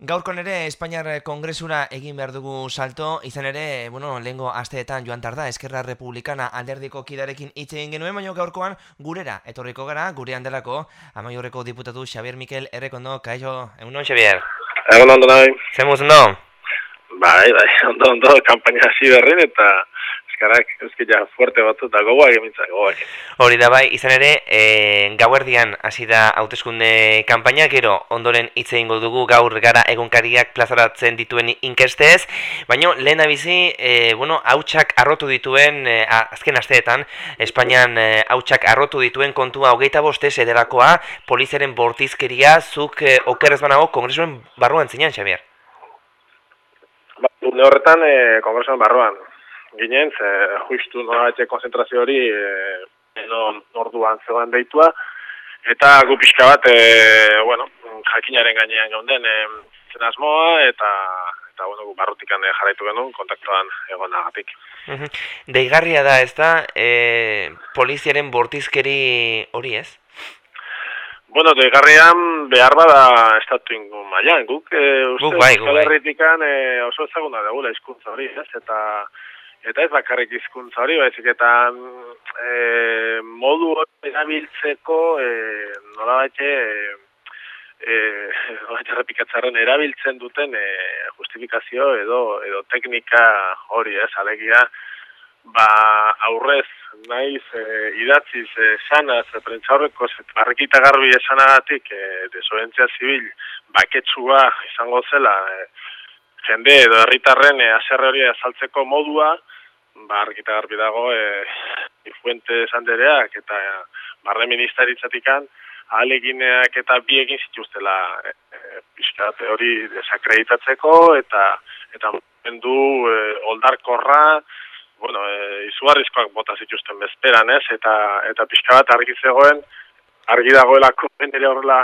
Gaurkon ere Espainiar Kongresura egin behar dugu salto, izan ere, bueno, lehengo asteetan joan tarda, Eskerra Republikana alderdiko kidarekin hitz egin genuen, baina gaurkoan gurera, etorriko gara, gurean delako, amaiorreko diputatu Xavier Mikel Errekondo, kaixo, egun Xavier? Egun ondo nahi. Zer ondo? Bai, bai, ondo, ondo, kampaina hasi berrin eta karak, euski ja, fuerte batu eta gogoak emintza, gogoak. Hori da bai, izan ere, e, gauerdian hasi da hauteskunde kanpaina, gero ondoren hitz egingo dugu gaur gara egunkariak plazaratzen dituen inkestez, baina lehen bizi, e, bueno, hautsak arrotu dituen, e, azken asteetan, Espainian e, hautsak arrotu dituen kontua hogeita bostez ederakoa, polizaren bortizkeria, zuk e, okerrez banago kongresuen barruan zinean, Xavier? Ba, horretan, e, kongresuen barruan, ginen, ze justu norabatxe konzentrazio hori e, orduan zegoen deitua, eta gu pixka bat, e, bueno, jakinaren gainean gaunden e, zen asmoa, eta eta bueno, gu barrutikan e, jarraitu genuen kontaktuan egon agatik. Deigarria da, ez da, e, poliziaren bortizkeri hori ez? Bueno, deigarrian behar bada estatu ingun maian, guk, e, uste, bai, bai. e, oso ezaguna dugula izkuntza hori, ez? Eta, eta ez bakarrik hizkuntza hori, baizik eta e, modu erabiltzeko e, nola batxe e, errepikatzaren erabiltzen duten e, justifikazio edo edo teknika hori, ez, alegia ba aurrez naiz e, idatziz e, sanaz e, prentzaurreko arrekita garbi esanagatik e, desobentzia zibil baketsua izango zela e, jende edo herritarren e, hori azaltzeko modua ba, argita garbi dago e, ifuente zandereak eta e, barre ministeritzatikan alegineak eta bi egin zituztela e, e, hori desakreditatzeko eta eta du e, oldarkorra bueno, e, izugarrizkoak bota zituzten bezperan ez? Eta eta pixka bat argi zegoen argi dagoelako ere horrela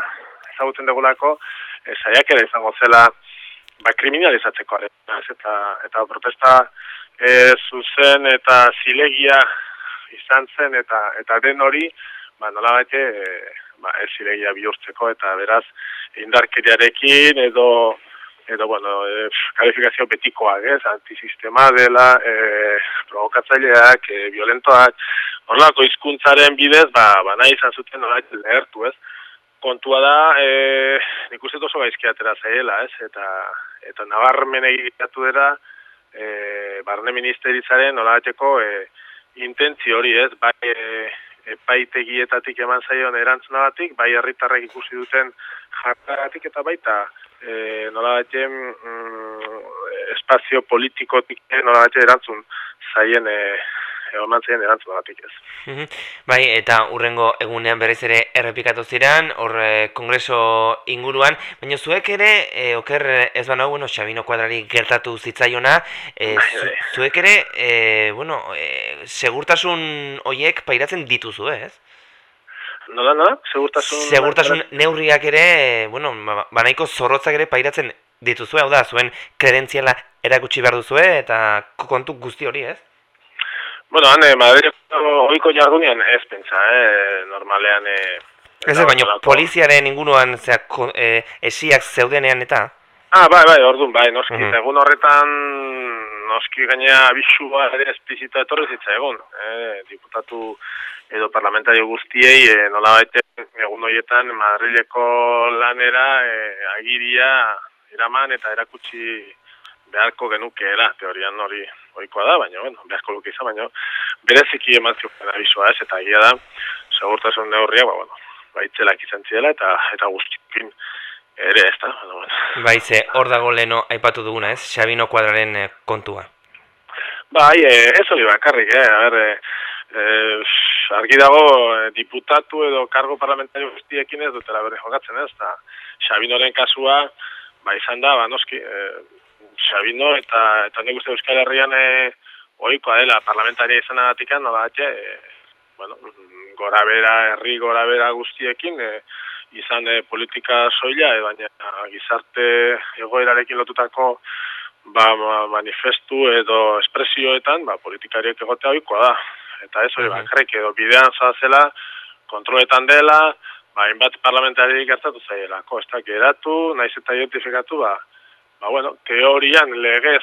ezagutzen dugulako e, saiak ere izango zela ba, kriminalizatzeko eta, eta protesta e, zuzen eta zilegia izan zen eta eta den hori ba nola baite e, ba ez zilegia bihurtzeko eta beraz indarkeriarekin edo edo bueno e, kalifikazio betikoa ez? Antisistema dela e, provokatzaileak e, violentoak horlako hizkuntzaren bidez ba ba nahi izan zuten nola lehertu ez kontua da eh nikuste oso gaizki atera zaela ez? Eta eta nabarmen egitatu dira e, barne ministeritzaren nolabateko e, intentzio hori ez, bai e, epaitegietatik eman zaion erantzunagatik, bai herritarrek ikusi duten jartaratik eta baita e, nolabatzen mm, espazio politikotik nolabatzen erantzun zaien e, eman zen erantzun batik ez. bai, eta urrengo egunean berriz ere errepikatu ziren, hor eh, kongreso inguruan, baina zuek ere, e, oker ez baina, bueno, Xabino kuadrari gertatu zitzaiona, e, zuek ere, e, bueno, e, segurtasun hoiek pairatzen dituzu, ez? Nola, nola? Segurtasun... Segurtasun neurriak ere, bueno, ba, banaiko zorrotzak ere pairatzen dituzue, hau da, zuen kredentziala erakutsi behar duzue, eta kontu guzti hori, ez? Bueno, hane, Madrideko oiko jardunean ez pentsa, eh, normalean... Eh, ez baina poliziaren inguruan zeak, eh, esiak zeudenean eta? Ah, bai, bai, orduan, bai, noski, uh egun horretan noski gainea abisua ere esplizita etorri zitza eh, diputatu edo parlamentario guztiei eh, nola baite egun horietan Madrileko lanera eh, agiria eraman eta erakutsi beharko genukeela, teorian hori oikoa da, baina, bueno, beharko luke izan, baina, bereziki eman ziupen abizua ez, eta egia da, segurtasun neurria, ba, bueno, baitzelak izan ziela, eta eta guztikin ere ez da, bueno. Baize, hor dago leno aipatu duguna, ez? Xabino kuadraren eh, kontua. Bai, eh, ez hori bakarrik, eh, a ber, eh, eh, argi dago diputatu edo kargo parlamentario guztiekin ez dutela bere jokatzen ez, eta Xabinoren kasua, ba izan da, ba noski, eh, Sabino eta eta nik uste Euskal Herrian e, ohikoa dela parlamentaria izanagatik nola e, bueno, gora bera, herri gora bera guztiekin e, izan e, politika soila e, baina gizarte egoerarekin lotutako ba, manifestu edo espresioetan ba, politikariek egotea ohikoa da. Eta ez hori bakarrik edo bidean zazela kontroletan dela ba, inbat parlamentari gertatu zaielako, ez da, geratu, naiz eta identifikatu, ba, ba, bueno, teorian legez,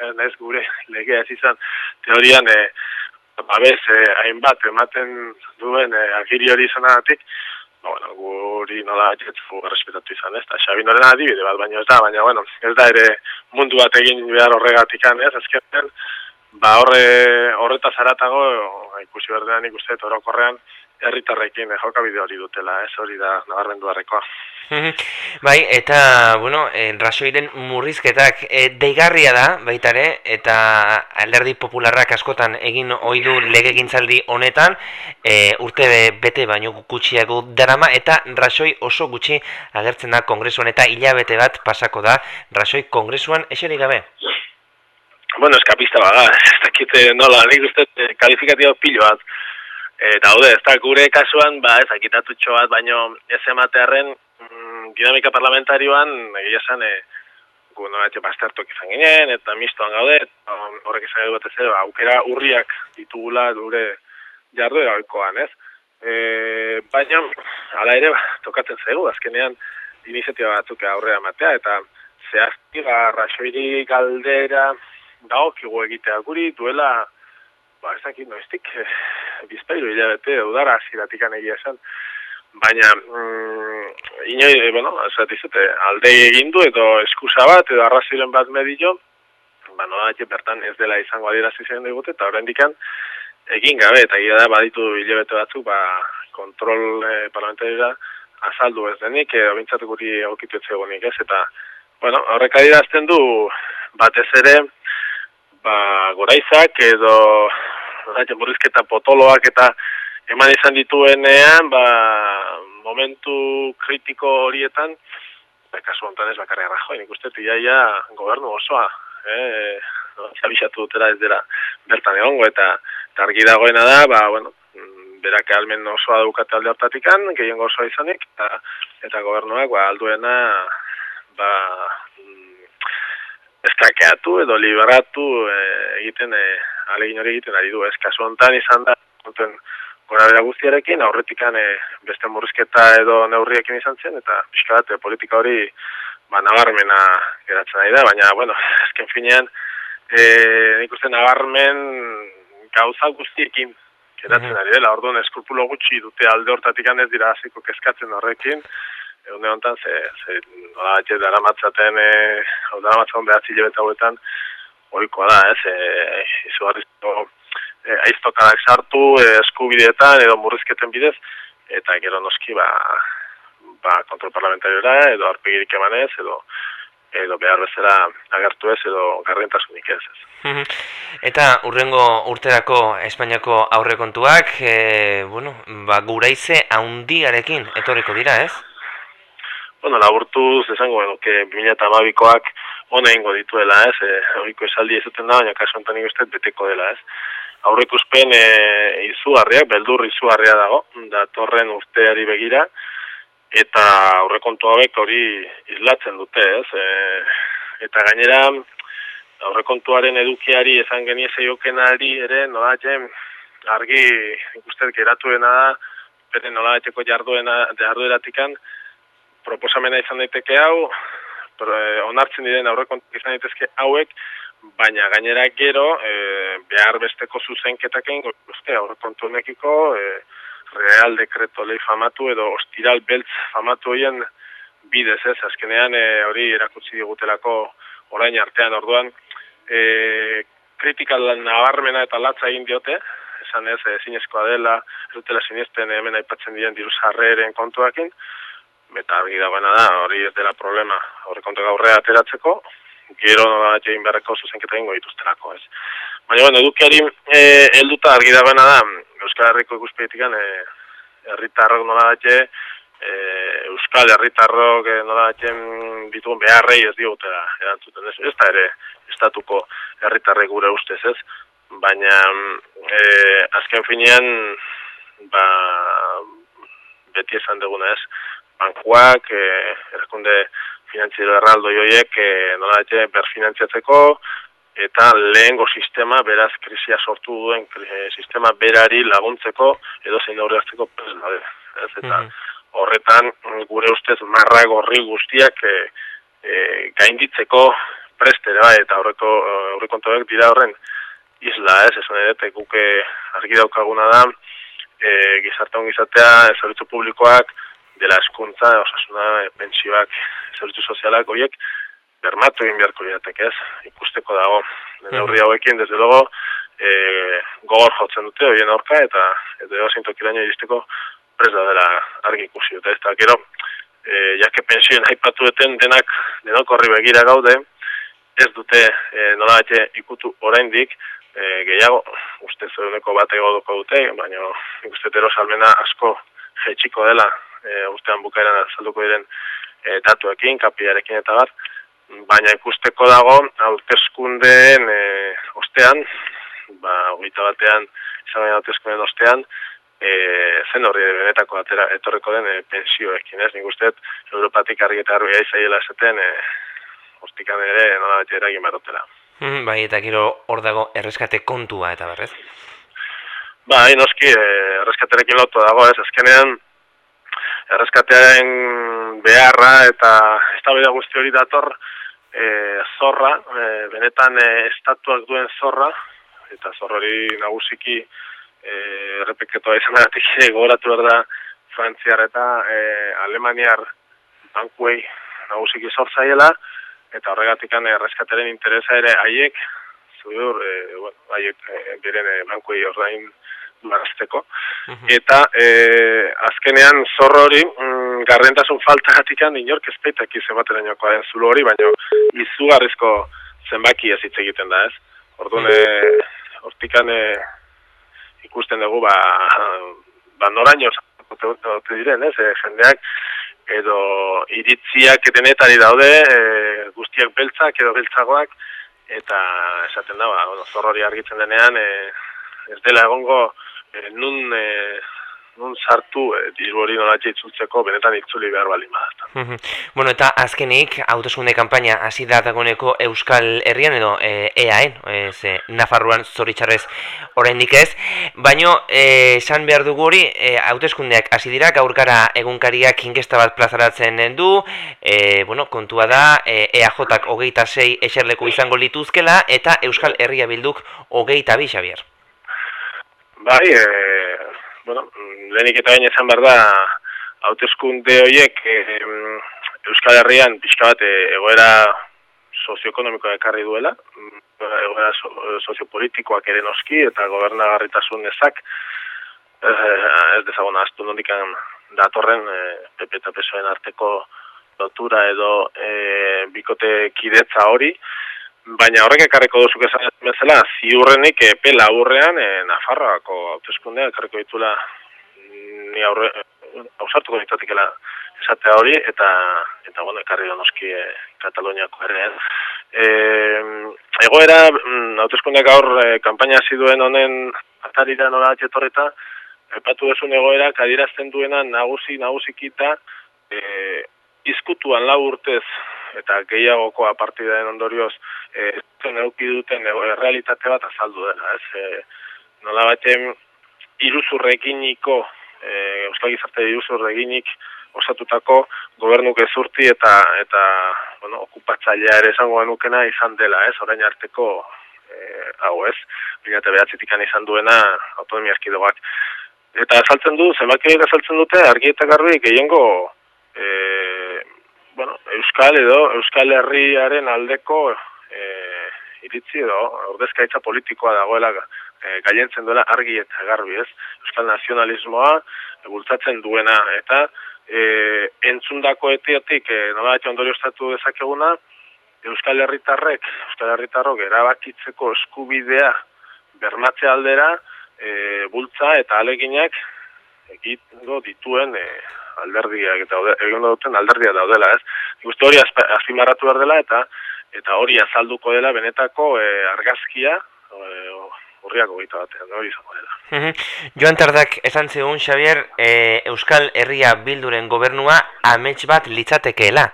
eh, naiz gure legea ez izan, teorian, e, ba, bez, eh, hainbat, ematen duen e, agiri hori izanatik, ba, bueno, guri nola jetzu respetatu izan, ez da, Xabi noren adibide bat, baina ez da, baina, bueno, ez da ere mundu bat egin behar horregatik ez, ezkerten, ba, horre, horretaz aratago, ikusi berdean ikuste, orokorrean, herritarrekin joka bideo hori dutela, ez hori da nabarmendu harrekoa. bai, eta, bueno, eh, rasoiren murrizketak e, deigarria da, baita ere, eta alderdi popularrak askotan egin ohi du lege gintzaldi honetan, e, urte bete baino gutxiago darama, eta rasoi oso gutxi agertzen da kongresuan, eta hilabete bat pasako da rasoi kongresuan eseri gabe. Bueno, eskapista baga, ez dakite nola, nik uste kalifikatio pilo bat, E, daude, ez da, gure kasuan, ba, ez, akitatu bat, baino ez ematearen mm, dinamika parlamentarioan, egia esan, e, gu bastartok izan ginen, eta mistoan gaude, horrek izan edo batez ba, aukera urriak ditugula dure jardu egoikoan, ez? E, baina, ala ere, ba, tokatzen zego, azkenean, iniziatiba batzuk aurrera matea, eta zehazti, ba, rasoiri galdera, dago, kigu egitea. Guri, duela, ba, ez dakit noiztik, eh, bizpailu hilabete, udara aziratik egia esan, baina, mm, inoi, e, bueno, zatizete, alde egin du, edo eskusa bat, edo arraziren bat medio, ba, no da, bertan ez dela izango adirazi zen digute, eta horren dikan, egin gabe, eta gira da, baditu hilabete batzuk, ba, kontrol e, parlamentarira azaldu ez denik, edo bintzatu guri aukitu ez ez, eta, bueno, horrek adirazten du, batez ere, ba, goraizak edo zaite, murrizketa potoloak eta eman izan dituenean, ba, momentu kritiko horietan, ba, kasu honetan ez bakarri arrajoi, nik uste iaia gobernu osoa, eh, zabixatu dutera ez dira bertan egongo, eta argi dagoena da, ba, bueno, berak almen osoa dukate alde hartatikan, gehien osoa izanik, eta, eta gobernuak, ba, alduena, ba, estakeatu edo liberatu e, egiten e, alegin hori egiten ari du. Ez kasu hontan izan da, konten gora bera guztiarekin, aurretikan e, beste murrizketa edo neurriekin izan zen, eta pixka bat, politika hori ba, nabarmena geratzen ari da, baina, bueno, ezken finean, e, nik uste nabarmen gauza guztiekin geratzen ari dela, orduan eskurpulo gutxi dute alde hortatik ez dira hasiko kezkatzen horrekin, egun honetan, ze, ze nola, etxe dara matzaten, e, dara matzaten behatzi lebeta hauetan, oikoa da, ez, e, izu e, aiztokadak sartu, e, eskubideetan, edo murrizketen bidez, eta gero noski, ba, ba kontrol parlamentariora, edo arpegirik emanez, edo, edo behar bezala agertu ez, edo garrentasunik ez ez. Eta urrengo urterako Espainiako aurrekontuak, e, bueno, ba, guraize haundiarekin etorriko dira, ez? Bueno, laburtuz esango genuke 2012koak ona ingo dituela, ez? Eh, horiko esaldi ezaten da, baina kasu honetan uste beteko dela, ez? Aurreikuspen eh izugarriak, beldur izugarria dago, da torren urteari begira eta aurrekontu hauek hori islatzen dute, ez? E, eta gainera aurrekontuaren edukiari esan genie zeiokenari ere nodatzen argi ikustet geratuena da, bere nolabaiteko jarduena jardueratikan proposamena izan daiteke hau, eh, onartzen diren aurrekontu izan daitezke hauek, baina gainera gero e, behar besteko zuzenketaken guzti aurrekontu honekiko e, real dekreto lei famatu edo ostiral beltz famatu hoien bidez ez, azkenean hori erakutsi digutelako orain artean orduan e, kritikal nabarmena eta latza egin diote, esan ez, zinezkoa dela, ez dutela sinisten hemen aipatzen diren diru sarreren kontuakin, eta argi dagoena da, hori ez dela problema horre kontu gaurrea ateratzeko, gero nola jein beharreko zuzenketa ingo dituzterako, ez. Baina, bueno, edukiari e, elduta argi dagoena da, Euskal Herriko ikuspeetik e, herritarrok nola datxe, e, Euskal Herritarrok e, nola datxen dituen beharrei ez digutera erantzuten, ez, ez da ere estatuko herritarrek gure ustez, ez. Baina, e, azken finean, ba, beti esan duguna ez, bankuak, e, erakunde finantziero erraldo joiek, e, nola etxe, berfinantziatzeko, eta lehengo sistema, beraz, krisia sortu duen e, sistema berari laguntzeko, edo zein aurre hartzeko Ez, eta, mm horretan gure ustez marra gorri guztiak e, e, gainditzeko preste bai, eta horreko aurrekontuak dira horren isla, ez, esan edo, guke argi daukaguna da, e, gizarte ongizatea, zerbitzu publikoak, dela eskuntza, osasuna, pentsioak, zerbitzu sozialak, horiek, bermatu egin beharko liatek ez, ikusteko dago. -hmm. hauekin, desde logo, e, gogor jotzen dute, horien aurka, eta edo edo zintokiraino iristeko presa dela argi ikusi dute. Ez da, gero, e, jake pensioen haipatu eten denak, denok horri begira gaude, ez dute e, nola ikutu oraindik, e, gehiago, uste zeuneko bat egoduko dute, baina ikuste tero salmena asko jetxiko dela, e, ustean bukaeran azalduko diren e, datuekin, kapiarekin eta bat, baina ikusteko dago hauteskundeen e, ostean, ba, hogeita batean, izan baina hauteskundeen ostean, e, zen horri benetako atera, etorreko den e, pensioekin, ez? Nik usteet, Europatik argi eta argi aizaiela esaten, e, hostikan ere, nola beti eragin barotela. Mm, bai, eta gero hor dago erreskate kontua eta berrez? Bai, noski, e, erreskaterekin lotu dago, ez? Azkenean, erreskatearen beharra eta ez guzti hori dator, e, zorra, e, benetan e, estatuak duen zorra, eta zorrori nagusiki e, errepeketoa izan eratik gogoratu behar da Frantziar eta e, Alemaniar bankuei nagusiki zortzaiela, eta horregatik erreskateren interesa ere haiek, zudur, e, bueno, haiek e, beren e, bankuei ordain marazteko. Eta e, azkenean zorro hori, mm, garrentasun falta gatikan, inork ezpeitak izematera niokoa den zulo hori, baina izugarrizko zenbaki ez hitz egiten da, ez? Orduan, e, hortikan e, ikusten dugu, ba, ba noraino ote diren, ez? E, jendeak, edo iritziak denetari daude, e, guztiak beltzak edo beltzagoak, eta esaten da, ba, bueno, zorrori argitzen denean, e, ez dela egongo e, nun e, nun sartu e, diru hori nolatxe itzultzeko benetan itzuli behar bali mhm. bueno, eta azkenik, autoskunde kampaina hasi da dagoeneko Euskal Herrian edo e, EAen, ez, e, Nafarroan zoritxarrez oraindik ez, baino esan behar dugu hori, e, autoskundeak hasi dira, gaur gara egunkariak inkesta bat plazaratzen du, e, bueno, kontua da, e, EAJak hogeita sei eserleko izango lituzkela, eta Euskal Herria bilduk hogeita bi, Xavier. Bai, e, bueno, lehenik eta gaine esan behar da, hautezkunde horiek e, Euskal Herrian pixka bat e, egoera sozioekonomikoa ekarri duela, egoera so, soziopolitikoak ere noski eta gobernagarritasun ezak, e, ez dezagun aztu nondikan datorren e, PP eta PSOen arteko lotura edo e, bikote kidetza hori, Baina horrek ekarriko duzuk esan bezala, ziurrenik epe laburrean e, Nafarroako hautezkundea ekarriko ditula mm, ni aurre ausartuko ditatikela esatea hori eta eta bueno, ekarri donoski e, Kataloniako ere. E, egoera mm, hautezkundeak gaur e, kanpaina hasi duen honen atarira nola etorreta epatu desun egoera kadirazten duena nagusi nagusikita e, izkutuan lau urtez eta gehiagoko partidaren ondorioz e, zen eduki duten e, realitate bat azaldu dela, ez? E, nola batzen iruzurreginiko, e, Euskal Gizarte iruzurreginik osatutako gobernu gezurti eta eta bueno, okupatzailea ere esango genukena izan dela, ez? Orain arteko e, hau, ez? Bila eta izan duena autonomia erkidoak. Eta azaltzen du, zenbakiak azaltzen dute, argi eta garbi, gehiengo e, bueno, Euskal edo Euskal Herriaren aldeko e, iritzi edo ordezkaitza politikoa dagoela e, gaientzen duela argi eta garbi ez. Euskal nazionalismoa bultzatzen duena eta e, entzundako etiotik e, nola ondorio estatu dezakeguna Euskal Herritarrek, Euskal Herritarrok erabakitzeko eskubidea bermatze aldera e, bultza eta aleginak egitgo dituen e, alderdiak eta egin duten alderdia daudela, ez? Gustu hori azpimarratu behar dela eta eta hori azalduko dela benetako e, argazkia e, horriako gita batean, hori izango dela. Joan Tardak, esan zegoen, Xavier, e, Euskal Herria Bilduren gobernua amets bat litzatekeela.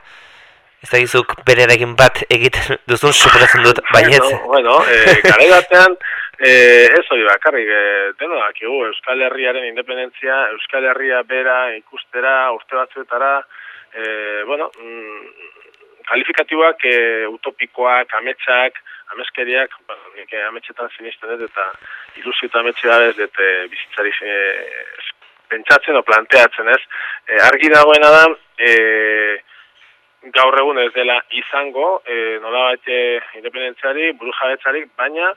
Ez da gizuk bererekin bat egiten duzun suposatzen dut baietz. Bueno, bueno e, gare batean, E, ez hori bakarrik, e, deno Euskal Herriaren independentzia, Euskal Herria bera ikustera, urte batzuetara, e, bueno, mm, kalifikatiboak e, utopikoak, ametsak, ameskeriak, ba, ametsetan sinisten ez, eta ilusio eta ametxe da ez, eta bizitzari e, pentsatzen o planteatzen ez. E, argi dagoena da, e, gaur egun ez dela izango, e, nola bat independentziari, buru baina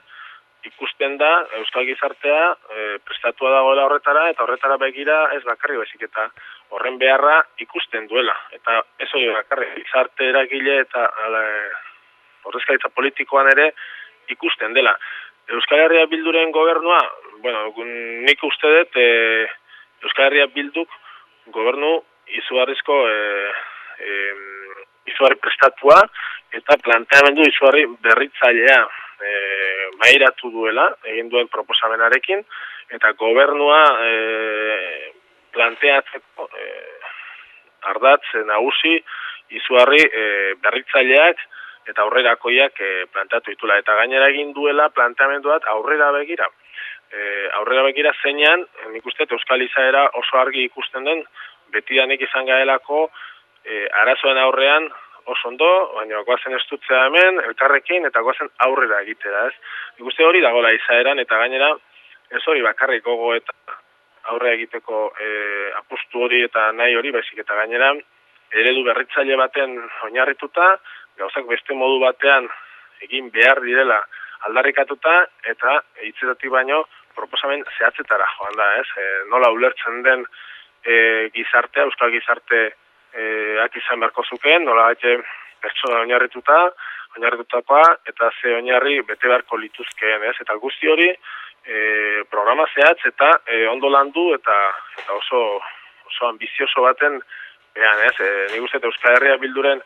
ikusten da Euskal Gizartea e, prestatua dagoela horretara, eta horretara begira ez bakarri bezik eta horren beharra ikusten duela. Eta ez hori bakarri, gizarte eragile eta horrezkaritza politikoan ere ikusten dela. Euskal Herria Bilduren gobernua, bueno, nik uste dut, e, Euskal Herria Bilduk gobernu izugarrizko e, e, izugarri prestatua eta planteamendu izugarri berritzailea e, mairatu duela, egin duen proposamenarekin, eta gobernua e, planteatzeko e, ardatz nagusi izugarri e, berritzaileak eta aurrerakoiak e, planteatu ditula. Eta gainera egin duela planteamenduat aurrera begira. E, aurrera begira zeinan, nik uste, Euskal Izaera oso argi ikusten den, betidanik izan gaelako e, arazoen aurrean oso ondo, baina goazen estutzea hemen, elkarrekin, eta goazen aurrera egitera, ez? Nik uste hori dagoela izaeran, eta gainera, ez hori bakarrik gogo eta aurre egiteko e, apustu hori eta nahi hori, baizik eta gainera, eredu berritzaile baten oinarrituta, gauzak beste modu batean egin behar direla aldarrikatuta eta hitzetatik baino proposamen zehatzetara joan da, ez? E, nola ulertzen den e, gizartea, euskal gizarte e, izan beharko zukeen, nola bate pertsona oinarrituta, oinarritutakoa eta ze oinarri bete beharko lituzkeen, ez? Eta guzti hori e, programa zehatz eta e, ondo landu eta eta oso oso ambizioso baten behan, ez? E, Nik uste Euskal Herria bilduren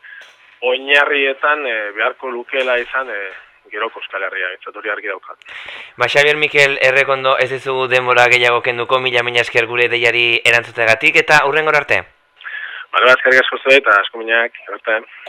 oinarrietan e, beharko lukela izan e, geroko euskal herria, etzatori argi daukat. Ba, Xabier Mikel, errekondo ez dizu denbora gehiago kenduko, mila mila esker gure deiari erantzutegatik, eta hurren arte? Bale, ba, eskerrik asko eta asko minak, arte.